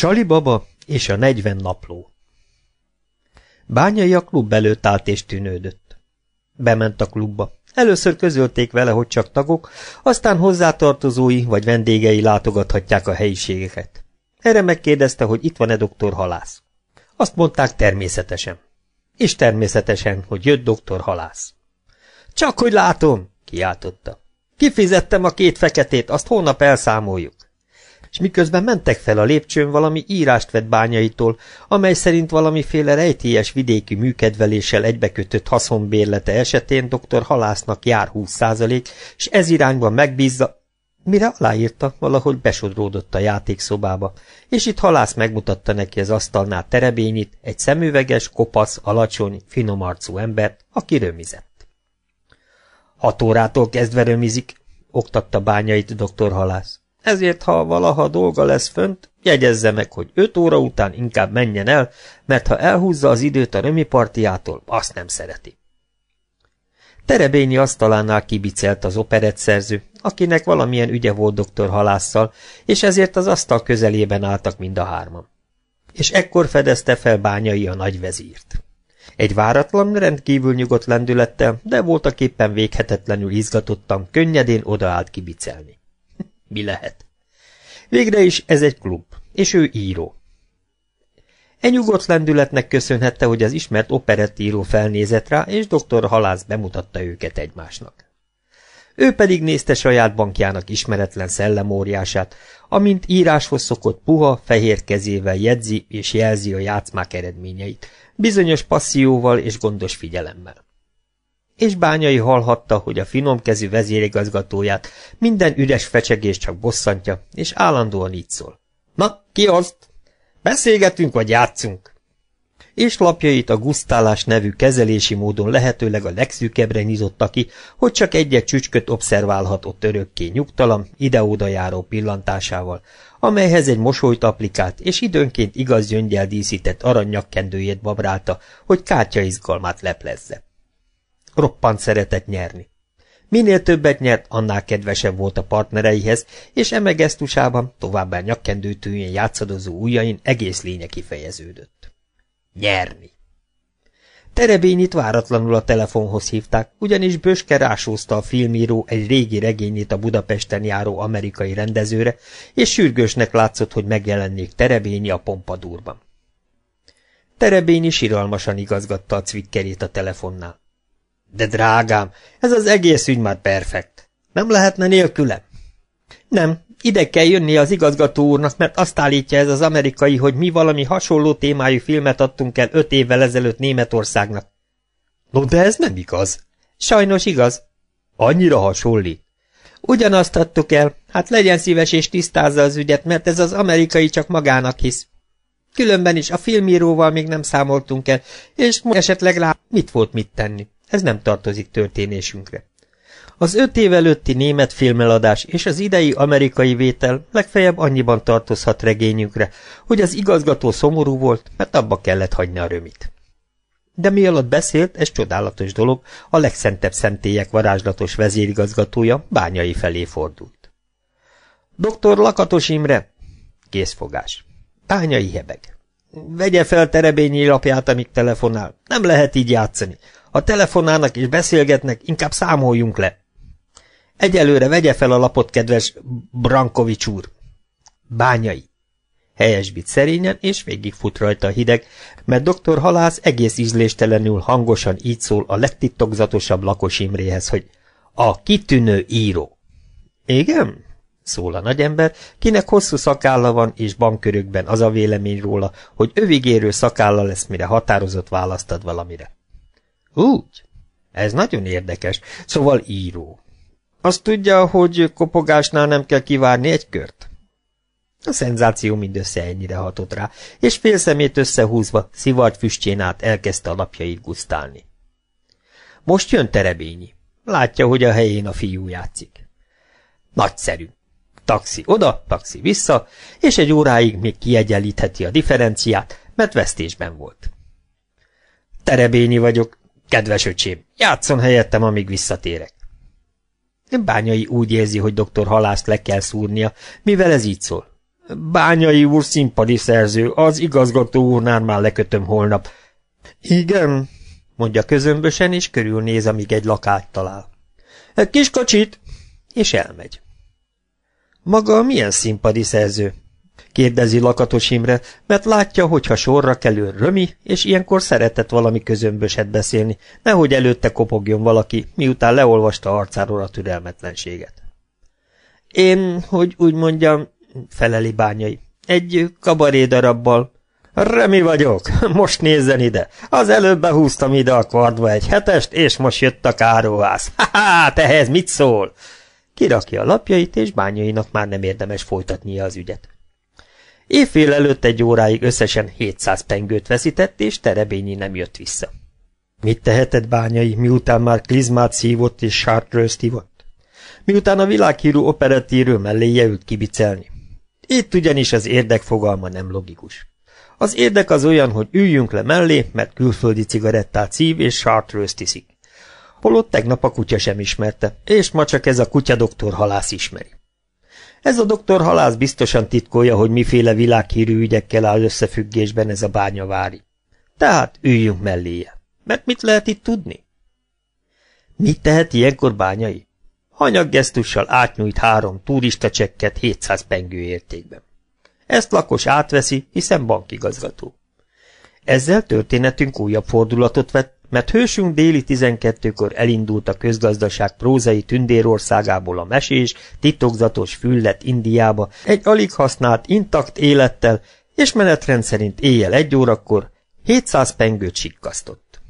Csali baba és a negyven napló Bányai a klub előtt állt és tűnődött. Bement a klubba. Először közölték vele, hogy csak tagok, aztán hozzátartozói vagy vendégei látogathatják a helyiségeket. Erre megkérdezte, hogy itt van-e doktor Halász. Azt mondták természetesen. És természetesen, hogy jött doktor Halász. Csak hogy látom, kiáltotta. Kifizettem a két feketét, azt holnap elszámoljuk és miközben mentek fel a lépcsőn, valami írást vett bányaitól, amely szerint valamiféle rejtélyes vidéki műkedveléssel egybekötött haszonbérlete esetén dr. Halásznak jár 20 százalék, és ez irányban megbízza, Mire aláírta, valahogy besodródott a játékszobába, és itt halász megmutatta neki az asztalnál terebényit, egy szemüveges, kopasz, alacsony, finomarcú embert, aki römizett. Hat órától kezdve römizik, oktatta bányait dr. Halász. Ezért, ha valaha dolga lesz fönt, jegyezze meg, hogy öt óra után inkább menjen el, mert ha elhúzza az időt a römipartiától, azt nem szereti. Terebényi asztalánál kibicelt az operett szerző, akinek valamilyen ügye volt doktor halásszal, és ezért az asztal közelében álltak mind a hárman. És ekkor fedezte fel bányai a nagyvezírt. Egy váratlan, rendkívül nyugodt lendülettel, de voltak éppen véghetetlenül izgatottan, könnyedén odaállt kibicelni. Mi lehet? Végre is ez egy klub, és ő író. E nyugodt lendületnek köszönhette, hogy az ismert operettíró felnézett rá, és dr. Halász bemutatta őket egymásnak. Ő pedig nézte saját bankjának ismeretlen szellemóriását, amint íráshoz szokott puha, fehér kezével jegyzi és jelzi a játszmák eredményeit, bizonyos passzióval és gondos figyelemmel és bányai hallhatta, hogy a finomkezű vezérigazgatóját minden üres fecsegés csak bosszantja, és állandóan így szól. Na, ki azt? Beszélgetünk vagy játszunk? És lapjait a gusztálás nevű kezelési módon lehetőleg a legszűkebbre nyitotta ki, hogy csak egy-egy csücsköt obszerválhat ott örökké nyugtalan, ide-oda járó pillantásával, amelyhez egy mosolyt applikált, és időnként igaz gyöngyel díszített aranyakkendőjét babrálta, hogy kártya izgalmát leplezze. Roppant szeretett nyerni. Minél többet nyert, annál kedvesebb volt a partnereihez, és eme gesztusában, továbbá nyakkendőtűjén játszadozó ujjain egész lénye kifejeződött. Nyerni! Terebényit váratlanul a telefonhoz hívták, ugyanis Böske rásózta a filmíró egy régi regényét a Budapesten járó amerikai rendezőre, és sürgősnek látszott, hogy megjelennék Terebényi a pompadúrban. Terebényi siralmasan igazgatta a cvikkerét a telefonnál. De drágám, ez az egész ügy már perfekt. Nem lehetne nélküle? Nem, ide kell jönni az igazgató úrnak, mert azt állítja ez az amerikai, hogy mi valami hasonló témájú filmet adtunk el öt évvel ezelőtt Németországnak. No, de ez nem igaz. Sajnos igaz. Annyira hasonlít. Ugyanazt adtuk el, hát legyen szíves és tisztázza az ügyet, mert ez az amerikai csak magának hisz. Különben is a filmíróval még nem számoltunk el, és esetleg rá mit volt mit tenni. Ez nem tartozik történésünkre. Az öt év előtti német filmeladás és az idei amerikai vétel legfeljebb annyiban tartozhat regényünkre, hogy az igazgató szomorú volt, mert abba kellett hagyni a römit. De mi alatt beszélt, ez csodálatos dolog, a legszentebb szentélyek varázslatos vezérigazgatója bányai felé fordult. Doktor Lakatos Imre, készfogás. Bányai hebeg. Vegye fel terebényi lapját, amíg telefonál. Nem lehet így játszani. Ha telefonálnak és beszélgetnek, inkább számoljunk le. Egyelőre vegye fel a lapot, kedves Brankovics úr. Bányai. Helyesbít szerényen, és végigfut rajta a hideg, mert dr. Halász egész ízléstelenül hangosan így szól a legtitokzatosabb lakos Imréhez, hogy a kitűnő író. Igen? szól a nagyember, kinek hosszú szakálla van, és bankkörökben az a vélemény róla, hogy övigérő szakálla lesz, mire határozott választad valamire. Úgy? Ez nagyon érdekes. Szóval író. Azt tudja, hogy kopogásnál nem kell kivárni egy kört? A szenzáció mindössze ennyire hatott rá, és fél szemét összehúzva, szivart füstjén át elkezdte a lapjait gusztálni. Most jön Terebényi. Látja, hogy a helyén a fiú játszik. Nagyszerű. Taxi oda, taxi vissza, és egy óráig még kiegyenlítheti a differenciát, mert vesztésben volt. Terebényi vagyok, Kedves öcsém, játszon helyettem, amíg visszatérek. Bányai úgy érzi, hogy doktor halászt le kell szúrnia, mivel ez így szól. Bányai úr színpadi szerző, az igazgató úrnál már lekötöm holnap. Igen, mondja közömbösen, és körülnéz, amíg egy lakást talál. Kis kocsit! És elmegy. Maga milyen színpadi szerző? Kérdezi Lakatos Imre, mert látja, hogyha sorra kelő römi, és ilyenkor szeretett valami közömböset beszélni, nehogy előtte kopogjon valaki, miután leolvasta arcáról a türelmetlenséget. Én, hogy úgy mondjam, feleli bányai, egy kabarédarabbal. Remi vagyok, most nézzen ide. Az előbb behúztam ide a kvardba egy hetest, és most jött a káróház. Ha-ha, tehez mit szól? Kirakja a lapjait, és bányainak már nem érdemes folytatnia az ügyet. Évfél előtt egy óráig összesen 700 pengőt veszített, és Terebényi nem jött vissza. Mit tehetett bányai, miután már klizmát szívott és chartreuse ivott? Miután a világhírű operetírő melléje ült kibicelni? Itt ugyanis az érdek fogalma nem logikus. Az érdek az olyan, hogy üljünk le mellé, mert külföldi cigarettát szív és chartreuse tiszik. Holott tegnap a kutya sem ismerte, és ma csak ez a kutya doktor halász ismeri. Ez a doktor halász biztosan titkolja, hogy miféle világhírű ügyekkel áll összefüggésben ez a bányavári. Tehát üljünk melléje. Mert mit lehet itt tudni? Mit tehet ilyenkor bányai? Hanyaggesztussal átnyújt három turista csekket 700 pengő értékben. Ezt lakos átveszi, hiszen bankigazgató. Ezzel történetünk újabb fordulatot vett, mert hősünk déli 12-kor elindult a közgazdaság prózai tündérországából a mesés, titokzatos füllet Indiába, egy alig használt, intakt élettel, és menetrend szerint éjjel egy órakor 700 pengőt sikkasztott.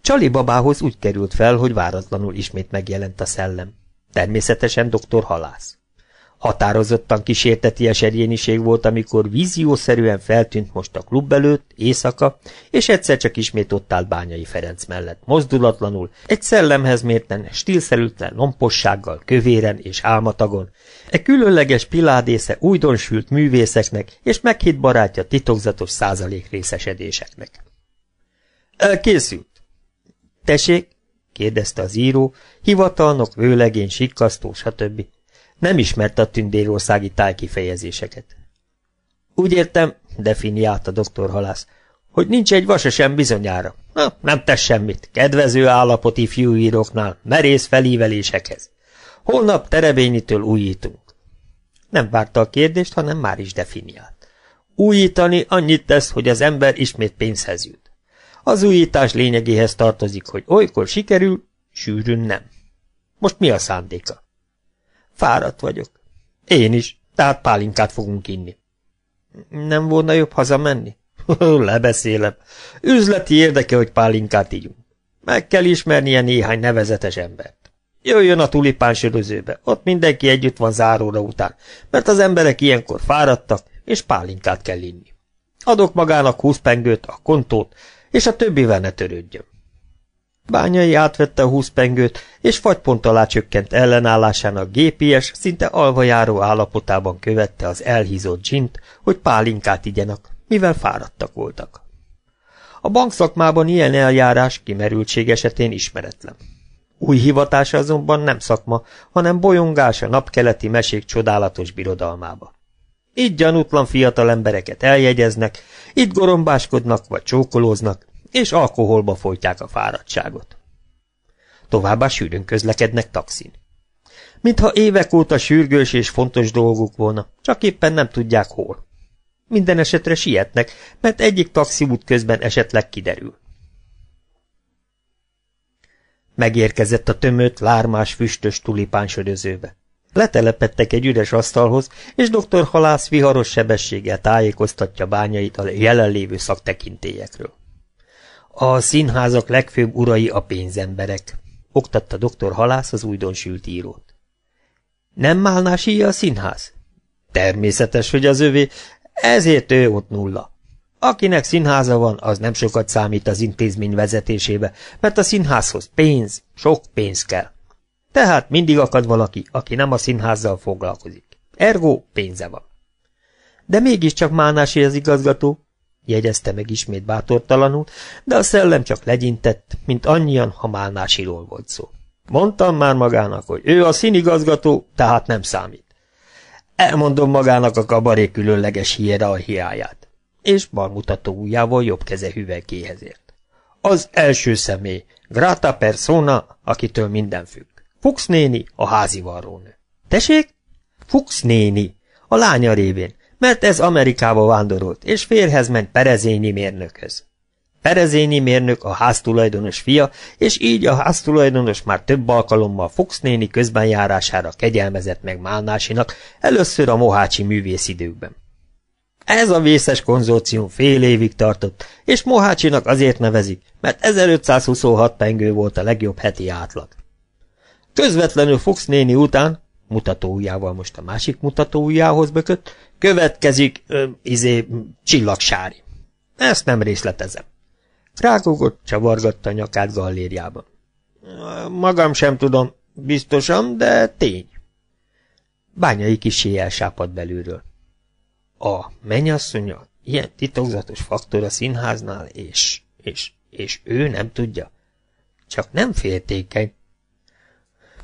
Csali babához úgy került fel, hogy váratlanul ismét megjelent a szellem. Természetesen doktor Halász. Határozottan kísérteties egyéniség volt, amikor víziószerűen feltűnt most a klub előtt, éjszaka, és egyszer csak ismét ott állt Bányai Ferenc mellett, mozdulatlanul, egy szellemhez mérten, stílszerűtlen lompossággal, kövéren és álmatagon, egy különleges piládésze újdonsült művészeknek és meghitt barátja titokzatos százalék részesedéseknek. Elkészült. Tessék? kérdezte az író, hivatalnok, vőlegény, sikkasztó, stb. Nem ismerte a tündérországi tájkifejezéseket. Úgy értem, definiálta doktor halász, hogy nincs egy vasa sem bizonyára. Na, nem tesz semmit. Kedvező állapot ifjú íróknál, merész felívelésekhez. Holnap terebényitől újítunk. Nem várta a kérdést, hanem már is definiált. Újítani annyit tesz, hogy az ember ismét pénzhez jut. Az újítás lényegéhez tartozik, hogy olykor sikerül, sűrűn nem. Most mi a szándéka? Fáradt vagyok. Én is, tehát pálinkát fogunk inni. Nem volna jobb hazamenni? Lebeszélem. Üzleti érdeke, hogy pálinkát ígyunk. Meg kell ismernie néhány nevezetes embert. Jöjjön a tulipán sörözőbe, ott mindenki együtt van záróra után, mert az emberek ilyenkor fáradtak, és pálinkát kell inni. Adok magának húsz pengőt, a kontót, és a többivel ne törődjön. Bányai átvette a húsz pengőt, és fagypont alá csökkent ellenállásának gépies, szinte alvajáró állapotában követte az elhízott dzsint, hogy pálinkát igyenek, mivel fáradtak voltak. A bankszakmában ilyen eljárás kimerültség esetén ismeretlen. Új hivatása azonban nem szakma, hanem bolyongás a napkeleti mesék csodálatos birodalmába. Itt gyanútlan fiatal embereket eljegyeznek, itt gorombáskodnak vagy csókolóznak, és alkoholba folytják a fáradtságot. Továbbá sűrűn közlekednek taxin. Mintha évek óta sürgős és fontos dolguk volna, csak éppen nem tudják hol. Minden esetre sietnek, mert egyik taxiút közben esetleg kiderül. Megérkezett a tömött, lármás, füstös tulipánsörözőbe. Letelepettek egy üres asztalhoz, és dr. Halász viharos sebességgel tájékoztatja bányait a jelenlévő szaktekintélyekről. A színházak legfőbb urai a pénzemberek, oktatta dr. Halász az újdonsült írót. Nem Málnási a színház? Természetes, hogy az övé, ezért ő ott nulla. Akinek színháza van, az nem sokat számít az intézmény vezetésébe, mert a színházhoz pénz, sok pénz kell. Tehát mindig akad valaki, aki nem a színházzal foglalkozik. Ergo pénze van. De mégiscsak Mánási az igazgató, jegyezte meg ismét bátortalanul, de a szellem csak legyintett, mint annyian, ha Málnásiról volt szó. Mondtam már magának, hogy ő a színigazgató, tehát nem számít. Elmondom magának a kabaré különleges hierarchiáját. És balmutató ujjával jobb keze hüvelkéhez ért. Az első személy, grata persona, akitől minden függ. Fuchs néni, a házi varrónő. Tessék? Fuchs néni, a lánya révén, mert ez Amerikába vándorolt, és férhez ment Perezényi mérnökhöz. Perezényi mérnök a háztulajdonos fia, és így a háztulajdonos már több alkalommal Fox néni közbenjárására kegyelmezett meg Málnásinak, először a mohácsi művészidőkben. Ez a vészes konzorcium fél évig tartott, és Mohácsinak azért nevezik, mert 1526 pengő volt a legjobb heti átlag. Közvetlenül Fox néni után, mutatóujjával most a másik mutatóujjához bökött, következik, ö, izé, csillagsári. Ezt nem részletezem. Rágógott, csavargatta a nyakát gallériában. Magam sem tudom, biztosan, de tény. Bányai kisé elsápadt belülről. A mennyasszonya ilyen titokzatos faktor a színháznál, és, és, és ő nem tudja. Csak nem féltékeny.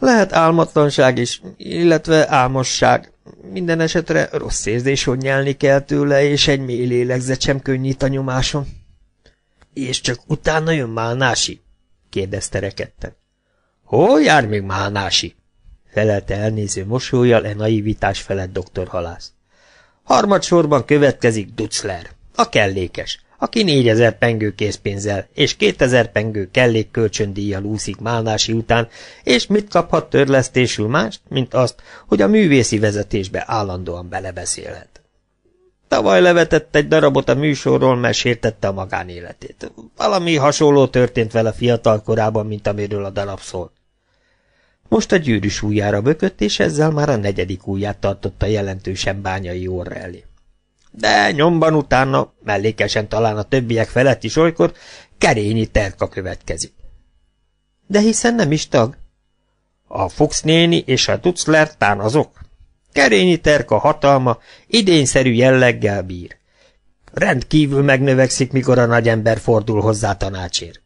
Lehet álmatlanság is, illetve álmosság. Minden esetre rossz érzés, hogy nyelni kell tőle, és egy mély lélegzet sem könnyít a nyomáson. És csak utána jön Málnási? kérdezte rekedten. Hol jár még Málnási? felelte elnéző mosolyjal e naivitás felett doktor halász. Harmadsorban következik Dutzler, a kellékes, aki négyezer pengő készpénzzel és kétezer pengő kellék kölcsöndíjjal úszik Málnási után, és mit kaphat törlesztésül mást, mint azt, hogy a művészi vezetésbe állandóan belebeszélhet. Tavaly levetett egy darabot a műsorról, mert sértette a magánéletét. Valami hasonló történt vele fiatal korában, mint amiről a darab szólt. Most a gyűrűs ujjára bökött, és ezzel már a negyedik ujját tartotta jelentősen bányai orra elé. De nyomban utána, mellékesen talán a többiek felett is olykor, kerényi terka következik. De hiszen nem is tag. A Fuchs néni és a Dutzler tán azok, Kerényi terka hatalma idényszerű jelleggel bír. Rendkívül megnövekszik, mikor a nagyember fordul hozzá tanácsért.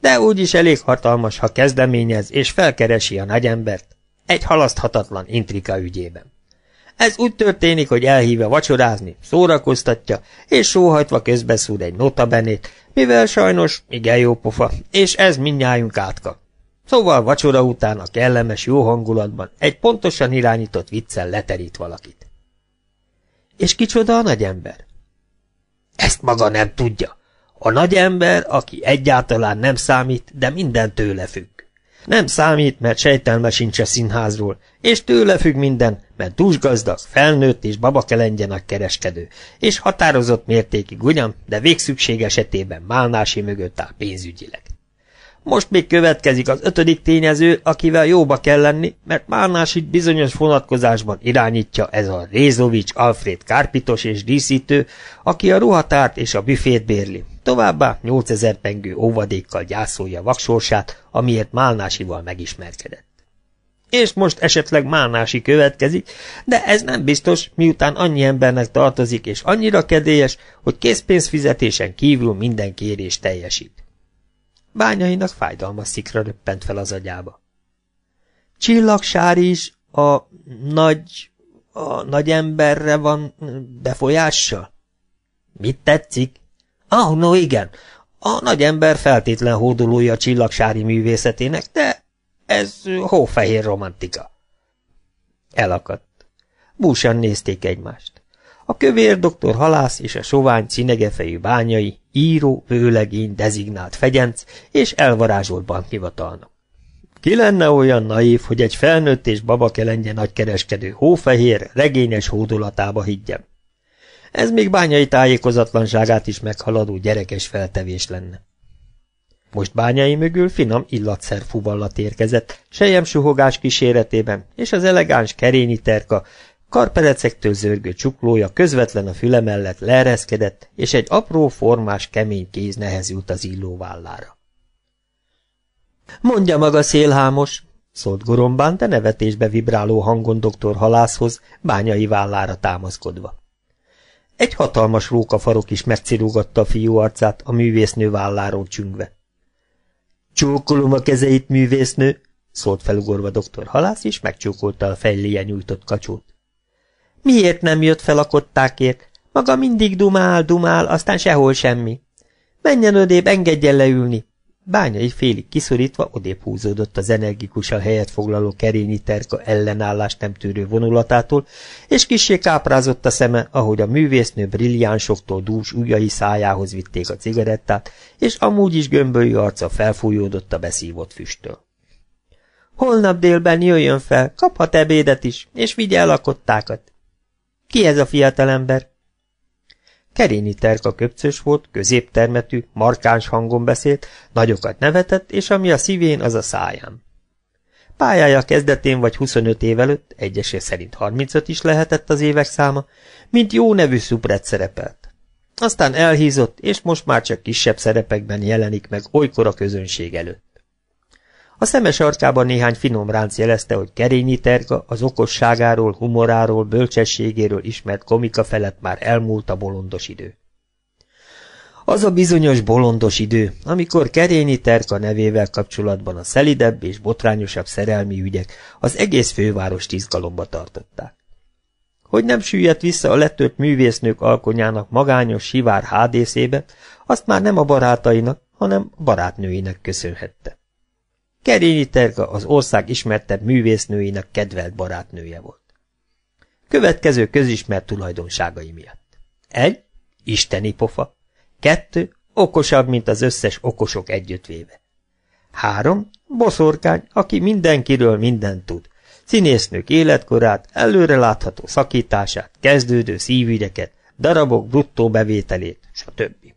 De úgyis elég hatalmas, ha kezdeményez és felkeresi a nagyembert egy halaszthatatlan intrika ügyében. Ez úgy történik, hogy elhívja vacsorázni, szórakoztatja, és sóhajtva közbeszúr egy notabenét, mivel sajnos igen jó pofa, és ez mindnyájunk átkap. Szóval vacsora után a kellemes jó hangulatban egy pontosan irányított viccel leterít valakit. És kicsoda a nagyember? Ezt maga nem tudja. A nagyember, aki egyáltalán nem számít, de minden tőle függ. Nem számít, mert sejtelme sincs a színházról, és tőle függ minden, mert dúsgazdag, felnőtt és babakelengyenek kereskedő, és határozott mértékig ugyan, de végszükség esetében málnási mögött áll pénzügyileg. Most még következik az ötödik tényező, akivel jóba kell lenni, mert Márnás itt bizonyos vonatkozásban irányítja ez a Rézovics Alfred Kárpitos és díszítő, aki a ruhatárt és a büfét bérli. Továbbá 8000 pengő óvadékkal gyászolja vaksorsát, amiért Málnásival megismerkedett. És most esetleg Málnási következik, de ez nem biztos, miután annyi embernek tartozik, és annyira kedélyes, hogy készpénzfizetésen kívül minden kérés teljesít. Bányainak fájdalmas szikra röppent fel az agyába. Csillagsár is a nagy, a nagy emberre van befolyással? Mit tetszik? Ah, no igen, a nagy ember feltétlen hódolója a csillagsári művészetének, de ez hófehér romantika. Elakadt. Búsan nézték egymást. A kövér doktor halász és a sovány cinegefejű bányai, író, vőlegény, dezignált fegyenc és elvarázsolt bankhivatalnok. Ki lenne olyan naív, hogy egy felnőtt és babakelengye nagykereskedő hófehér, regényes hódolatába higgyem? Ez még bányai tájékozatlanságát is meghaladó gyerekes feltevés lenne. Most bányai mögül finom illatszer fuvallat érkezett, sejem suhogás kíséretében, és az elegáns kerényi terka Karperecektől zörgő csuklója közvetlen a füle mellett leereszkedett, és egy apró, formás, kemény kéz nehezült az illó vállára. Mondja maga szélhámos, szólt gorombán, de nevetésbe vibráló hangon doktor halászhoz, bányai vállára támaszkodva. Egy hatalmas rókafarok is megcirugatta a fiú arcát, a művésznő válláról csüngve. Csókolom a kezeit, művésznő, szólt felugorva doktor halász, és megcsókolta a fejléje nyújtott kacsót. Miért nem jött fel a kottákért? Maga mindig dumál, dumál, aztán sehol semmi. Menjen ödébb, engedjen leülni. Bányai félig kiszorítva odébb húzódott az energikusan helyet foglaló kerényi terka ellenállást nem tűrő vonulatától, és kissé káprázott a szeme, ahogy a művésznő brilliánsoktól dús ujjai szájához vitték a cigarettát, és amúgy is gömbölyű arca felfújódott a beszívott füsttől. Holnap délben jöjjön fel, kaphat ebédet is, és vigye el a kottákat. Ki ez a fiatalember? Kerényi terka köpcös volt, középtermetű, markáns hangon beszélt, nagyokat nevetett, és ami a szívén, az a száján. Pályája kezdetén vagy 25 év előtt, egyesé szerint 35 is lehetett az évek száma, mint jó nevű szupret szerepelt. Aztán elhízott, és most már csak kisebb szerepekben jelenik meg olykor a közönség előtt. A szemes arkában néhány finom ránc jelezte, hogy Kerényi Terka az okosságáról, humoráról, bölcsességéről ismert komika felett már elmúlt a bolondos idő. Az a bizonyos bolondos idő, amikor Kerényi Terka nevével kapcsolatban a szelidebb és botrányosabb szerelmi ügyek az egész fővárost izgalomba tartották. Hogy nem süllyedt vissza a letört művésznők alkonyának magányos sivár hádészébe, azt már nem a barátainak, hanem a barátnőinek köszönhette. Kerényi Terka az ország ismertebb művésznőinek kedvelt barátnője volt. Következő közismert tulajdonságai miatt. Egy, isteni pofa. Kettő, okosabb, mint az összes okosok együttvéve. Három, boszorkány, aki mindenkiről mindent tud. Színésznők életkorát, előre látható szakítását, kezdődő szívügyeket, darabok bruttó bevételét, stb.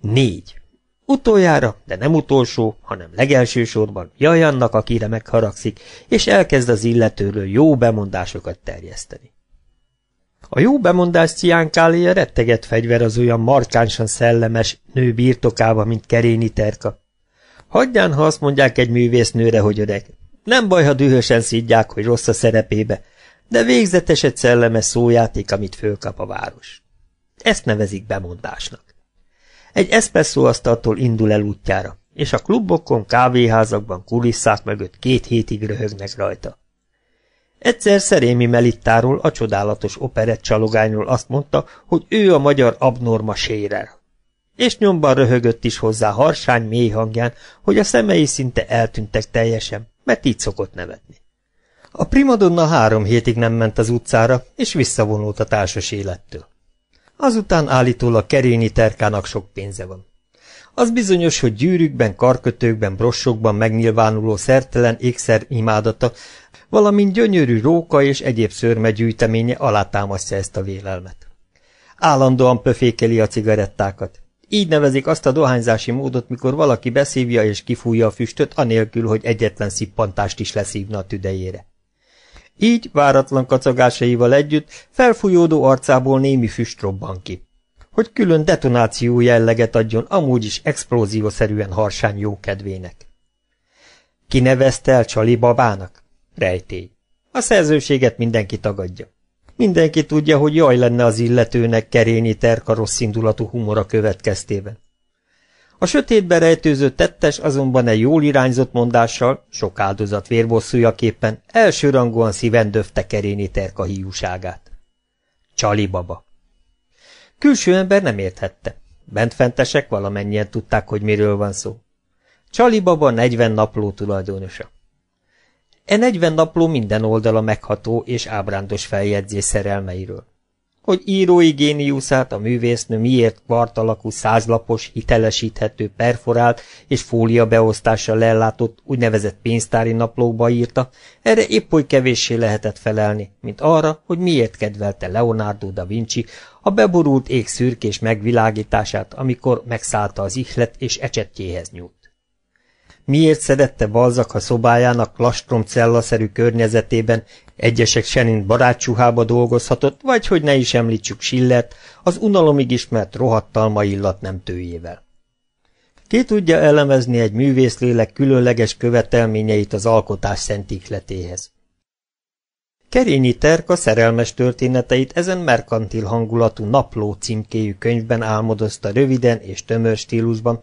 Négy. Utoljára, de nem utolsó, hanem legelső sorban jaj annak, akire megharagszik, és elkezd az illetőről jó bemondásokat terjeszteni. A jó bemondás ciánkáléja retteget fegyver az olyan markánsan szellemes nő birtokába, mint Keréni Terka. Hagyján, ha azt mondják egy művésznőre, hogy öreg. Nem baj, ha dühösen szidják, hogy rossz a szerepébe, de végzetes egy szellemes szójáték, amit fölkap a város. Ezt nevezik bemondásnak. Egy eszpresszóasztaltól indul el útjára, és a klubokon, kávéházakban, kulisszák mögött két hétig röhögnek rajta. Egyszer Szerémi Melittáról, a csodálatos operett csalogányról azt mondta, hogy ő a magyar abnorma sérer. És nyomban röhögött is hozzá harsány mély hangján, hogy a szemei szinte eltűntek teljesen, mert így szokott nevetni. A primadonna három hétig nem ment az utcára, és visszavonult a társas élettől. Azután állítólag Kerényi terkának sok pénze van. Az bizonyos, hogy gyűrűkben, karkötőkben, brossokban megnyilvánuló szertelen ékszer imádata, valamint gyönyörű róka és egyéb szörmegyűjteménye alátámasztja ezt a vélelmet. Állandóan pöfékeli a cigarettákat. Így nevezik azt a dohányzási módot, mikor valaki beszívja és kifújja a füstöt, anélkül, hogy egyetlen szippantást is leszívna a tüdejére. Így váratlan kacagásaival együtt felfújódó arcából némi füst robban ki. Hogy külön detonáció jelleget adjon amúgy is explóziószerűen harsány jókedvének. nevezte el Csali babának? Rejtély. A szerzőséget mindenki tagadja. Mindenki tudja, hogy jaj lenne az illetőnek kerényi terka rossz indulatú humora következtében. A sötétbe rejtőző tettes azonban egy jól irányzott mondással, sok áldozat vérbosszújaképpen elsőrangúan szíven döfte keréni terka hiúságát. Csali baba. Külső ember nem érthette. Bentfentesek valamennyien tudták, hogy miről van szó. Csali baba 40 napló tulajdonosa. E 40 napló minden oldala megható és ábrándos feljegyzés szerelmeiről hogy írói géniuszát a művésznő miért kvart százlapos, hitelesíthető, perforált és fólia beosztással ellátott úgynevezett pénztári naplóba írta, erre épp oly kevéssé lehetett felelni, mint arra, hogy miért kedvelte Leonardo da Vinci a beborult ég szürkés megvilágítását, amikor megszállta az ihlet és ecsetjéhez nyúlt. Miért szerette Balzak a szobájának lastrom cellaszerű környezetében Egyesek szerint barátsuhába dolgozhatott, vagy hogy ne is említsük Schillert, az unalomig ismert rohadtalma illat nem tőjével. Ki tudja elemezni egy művészlélek különleges követelményeit az alkotás szent ihletéhez? Kerényi Terka szerelmes történeteit ezen merkantil hangulatú napló címkéjű könyvben álmodozta röviden és tömör stílusban,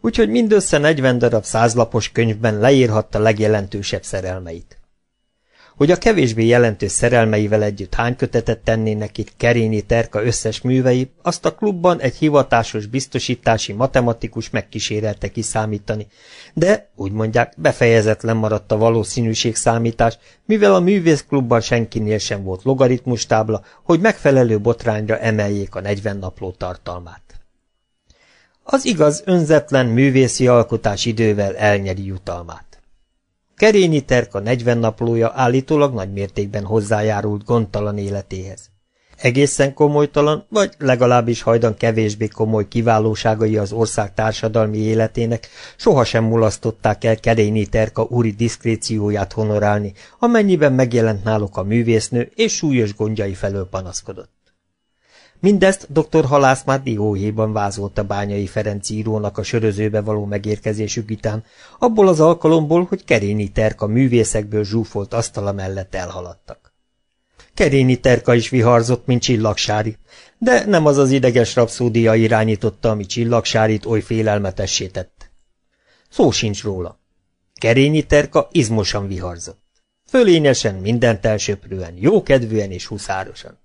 úgyhogy mindössze 40 darab százlapos könyvben leírhatta legjelentősebb szerelmeit. hogy a kevésbé jelentős szerelmeivel együtt hány kötetet tennének itt Kerényi Terka összes művei, azt a klubban egy hivatásos biztosítási matematikus megkísérelte kiszámítani, de, úgy mondják, befejezetlen maradt a valószínűségszámítás, mivel a művészklubban senkinél sem volt logaritmustábla, hogy megfelelő botrányra emeljék a 40 napló tartalmát. Az igaz, önzetlen művészi alkotás idővel elnyeri jutalmát. Kerényi Terka 40 naplója állítólag nagy mértékben hozzájárult gondtalan életéhez. Egészen komolytalan, vagy legalábbis hajdan kevésbé komoly kiválóságai az ország társadalmi életének sohasem mulasztották el Kerényi Terka úri diszkrécióját honorálni, amennyiben megjelent náluk a művésznő és súlyos gondjai felől panaszkodott. Mindezt dr. Halász már dióhéjban vázolta Bányai Ferenc írónak a sörözőbe való megérkezésük után, abból az alkalomból, hogy Kerényi Terka művészekből zsúfolt asztala mellett elhaladtak. Kerényi Terka is viharzott, mint csillagsári, de nem az az ideges rapszódia irányította, ami csillagsárit oly félelmetessé tette. Szó sincs róla. Kerényi Terka izmosan viharzott. Fölényesen, mindent elsöprően, jókedvűen és huszárosan.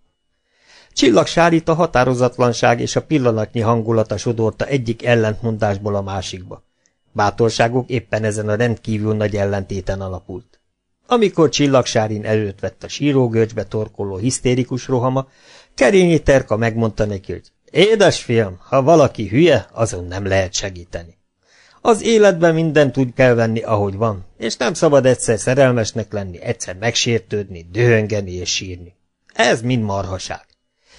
Csillag a határozatlanság és a pillanatnyi hangulata sodorta egyik ellentmondásból a másikba. Bátorságuk éppen ezen a rendkívül nagy ellentéten alapult. Amikor csillagsárin előtt vett a sírógörcsbe torkoló hisztérikus rohama, Kerényi Terka megmondta neki, hogy Édesfiam, ha valaki hülye, azon nem lehet segíteni. Az életben mindent úgy kell venni, ahogy van, és nem szabad egyszer szerelmesnek lenni, egyszer megsértődni, dühöngeni és sírni. Ez mind marhaság.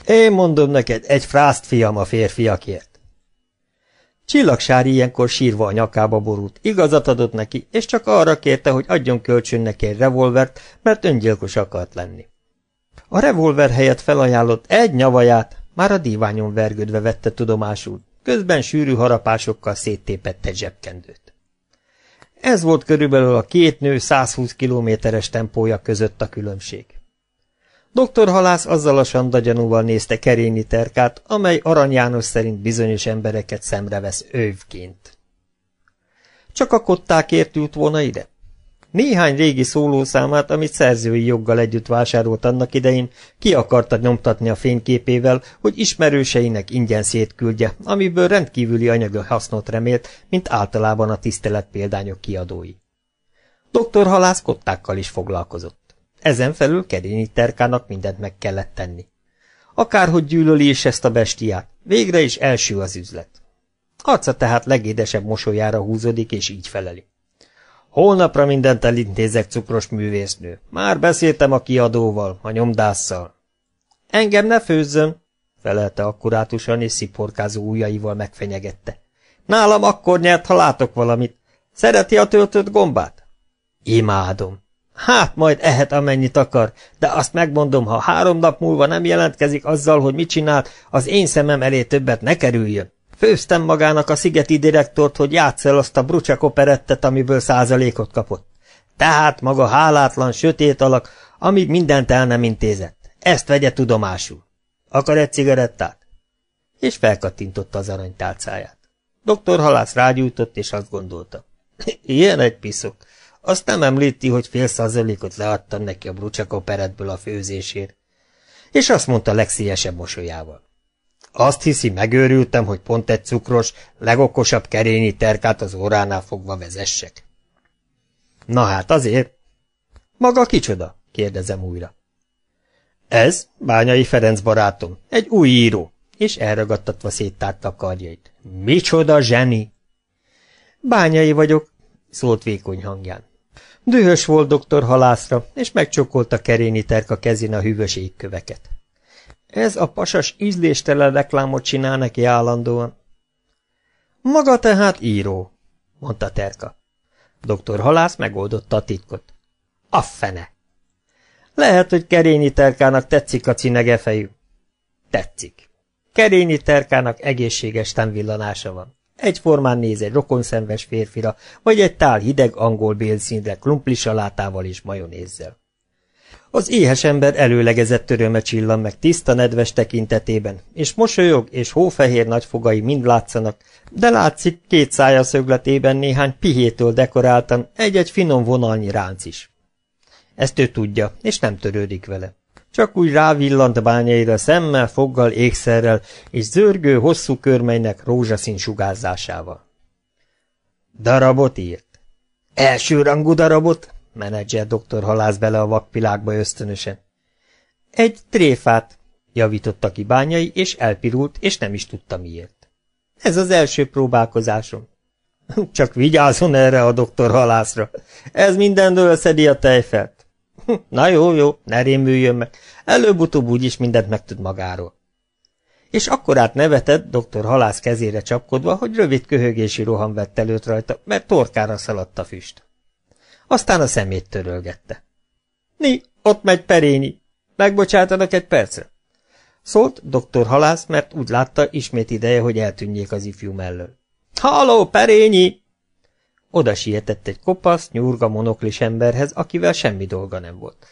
Én mondom neked, egy frászt fiam a férfiakért. Csillagsári ilyenkor sírva a nyakába borult, igazat adott neki, és csak arra kérte, hogy adjon kölcsön neki egy revolvert, mert öngyilkos akart lenni. A revolver helyett felajánlott egy nyavaját, már a díványon vergődve vette tudomásul, közben sűrű harapásokkal széttépette zsebkendőt. Ez volt körülbelül a két nő 120 kilométeres tempója között a különbség. Dr. Halász azzal a sandagyanúval nézte Kerényi terkát, amely Arany János szerint bizonyos embereket szemre vesz övként. Csak a kottákért jut volna ide? Néhány régi szólószámát, amit szerzői joggal együtt vásárolt annak idején, ki akarta nyomtatni a fényképével, hogy ismerőseinek ingyen szétküldje, amiből rendkívüli anyaga hasznot remélt, mint általában a tiszteletpéldányok kiadói. Dr. Halász kottákkal is foglalkozott. Ezen felül Kerényi Terkának mindent meg kellett tenni. Akárhogy gyűlöli is ezt a bestiát, végre is első az üzlet. Arca tehát legédesebb mosolyára húzódik, és így feleli. Holnapra mindent elintézek, cukros művésznő. Már beszéltem a kiadóval, a nyomdásszal. Engem ne főzzön, felelte akkurátusan, és sziporkázó ujjaival megfenyegette. Nálam akkor nyert, ha látok valamit. Szereti a töltött gombát? Imádom. Hát majd ehet amennyit akar, de azt megmondom, ha három nap múlva nem jelentkezik azzal, hogy mit csinált, az én szemem elé többet ne kerüljön. Főztem magának a szigeti direktort, hogy játsz azt a brucsak operettet, amiből százalékot kapott. Tehát maga hálátlan, sötét alak, amíg mindent el nem intézett. Ezt vegye tudomásul. Akar egy cigarettát? És felkattintotta az aranytálcáját. Doktor halász rágyújtott, és azt gondolta. Ilyen egy piszok. Azt nem említi, hogy fél százalékot leadtam neki a brucsak operetből a főzésért. És azt mondta legszíjesebb mosolyával. Azt hiszi, megőrültem, hogy pont egy cukros, legokosabb kerényi terkát az óránál fogva vezessek. Na hát azért. Maga kicsoda? kérdezem újra. Ez Bányai Ferenc barátom, egy új író, és elragadtatva széttárta a karjait. Micsoda zseni! Bányai vagyok, szólt vékony hangján. Dühös volt doktor halászra, és megcsokolta Kerényi Terka kezén a hűvös égköveket. Ez a pasas ízléstelen reklámot csinál neki állandóan. Maga tehát író, mondta Terka. Doktor halász megoldotta a titkot. A fene! Lehet, hogy Kerényi Terkának tetszik a cinegefejű. Tetszik. Kerényi Terkának egészséges tanvillanása van. Egyformán néz egy rokonszenves férfira, vagy egy tál hideg angol bélszínre salátával és majonézzel. Az éhes ember előlegezett öröme csillan meg tiszta nedves tekintetében, és mosolyog és hófehér nagyfogai mind látszanak, de látszik két szája szögletében néhány pihétől dekoráltan egy-egy finom vonalnyi ránc is. Ezt ő tudja, és nem törődik vele. Csak úgy rávillant bányaira szemmel, foggal, ékszerrel és zörgő, hosszú körmeinek rózsaszín sugárzásával. Darabot írt. Elsőrangú darabot? Menedzser doktor halász bele a vakvilágba ösztönösen. Egy tréfát, javította ki bányai, és elpirult, és nem is tudta miért. Ez az első próbálkozásom. Csak vigyázzon erre a doktor halászra. Ez mindendől szedi a tejfelt. Na jó, jó, ne rémüljön meg. Előbb-utóbb úgyis mindent megtud magáról. És akkorát nevetett, doktor halász kezére csapkodva, hogy rövid köhögési roham vett előtt rajta, mert torkára szaladt a füst. Aztán a szemét törölgette. Ni, ott megy Perényi. Megbocsátanak egy percre? Szólt doktor halász, mert úgy látta, ismét ideje, hogy eltűnjék az ifjú mellől. Haló, Perényi! Oda sietett egy kopasz, nyurga monoklis emberhez, akivel semmi dolga nem volt.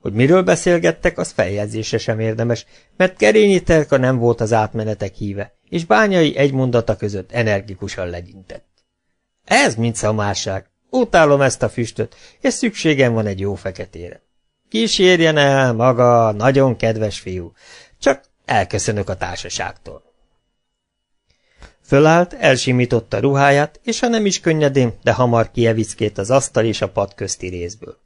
Hogy miről beszélgettek, az feljegyzése sem érdemes, mert Kerényi Telka nem volt az átmenetek híve, és bányai egy mondata között energikusan legyintett. Ez mint szamárság. Utálom ezt a füstöt, és szükségem van egy jó feketére. Kísérjen el, maga, nagyon kedves fiú, csak elköszönök a társaságtól. Fölállt, elsimította ruháját, és ha nem is könnyedén, de hamar kievickét az asztal és a pad közti részből.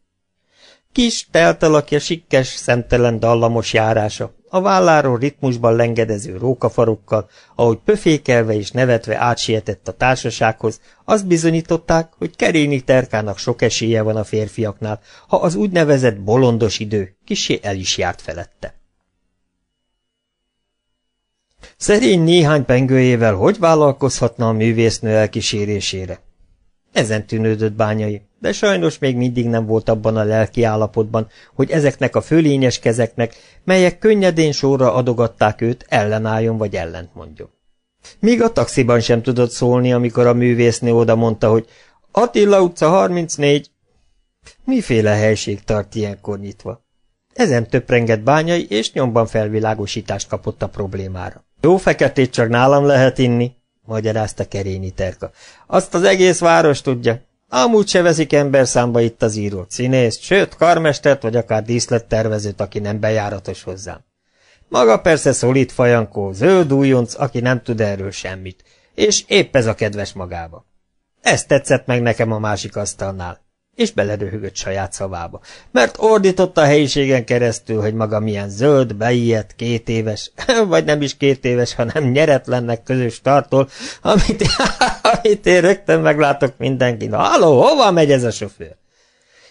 Kis, telt alakja, sikkes, szemtelen dallamos járása, a válláról ritmusban lengedező rókafarokkal, ahogy pöfékelve és nevetve átsietett a társasághoz, azt bizonyították, hogy Kerényi Terkának sok esélye van a férfiaknál, ha az úgynevezett bolondos idő kisé el is járt felette. Szerény néhány pengőjével hogy vállalkozhatna a művésznő elkísérésére? Ezen tűnődött bányai, de sajnos még mindig nem volt abban a lelki állapotban, hogy ezeknek a fölényes kezeknek, melyek könnyedén sorra adogatták őt, ellenálljon vagy ellent mondjon. Míg a taxiban sem tudott szólni, amikor a művésznő oda mondta, hogy Attila utca 34. Miféle helység tart ilyenkor nyitva? Ezen töprengett bányai, és nyomban felvilágosítást kapott a problémára. Jó feketét csak nálam lehet inni, magyarázta Kerényi Terka. Azt az egész város tudja. Amúgy se veszik ember számba itt az írót, színészt, sőt, karmestert vagy akár díszlettervezőt, aki nem bejáratos hozzám. Maga persze szolid fajankó, zöld újonc, aki nem tud erről semmit, és épp ez a kedves magába. Ez tetszett meg nekem a másik asztalnál és beleröhögött saját szavába, mert ordított a helyiségen keresztül, hogy maga milyen zöld, beijedt, két éves, vagy nem is két éves, hanem nyeretlennek közös tartol, amit, amit én rögtön meglátok mindenki. Na, halló, hova megy ez a sofőr?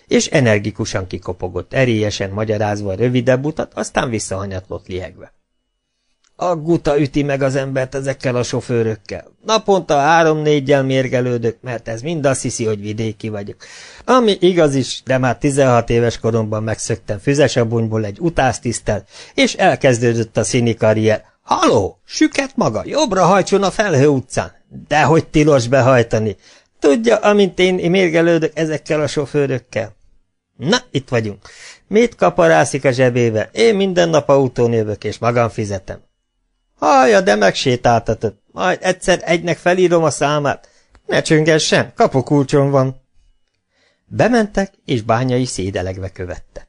És energikusan kikopogott, erélyesen magyarázva a rövidebb utat, aztán visszahanyatlott liegve. A guta üti meg az embert ezekkel a sofőrökkel. Naponta három-négyel mérgelődök, mert ez mind azt hiszi, hogy vidéki vagyok. Ami igaz is, de már 16 éves koromban megszöktem füzesabonyból egy utásztisztel, és elkezdődött a színi karrier. Haló, süket maga, jobbra hajtson a Felhő utcán. Dehogy tilos behajtani. Tudja, amint én mérgelődök ezekkel a sofőrökkel. Na, itt vagyunk. Mit kaparászik a zsebébe? Én minden nap autón jövök, és magam fizetem. Haja, de megsétáltatott. Majd egyszer egynek felírom a számát. Ne csöngessen, kapukulcson van. Bementek, és bányai szédelegve követte.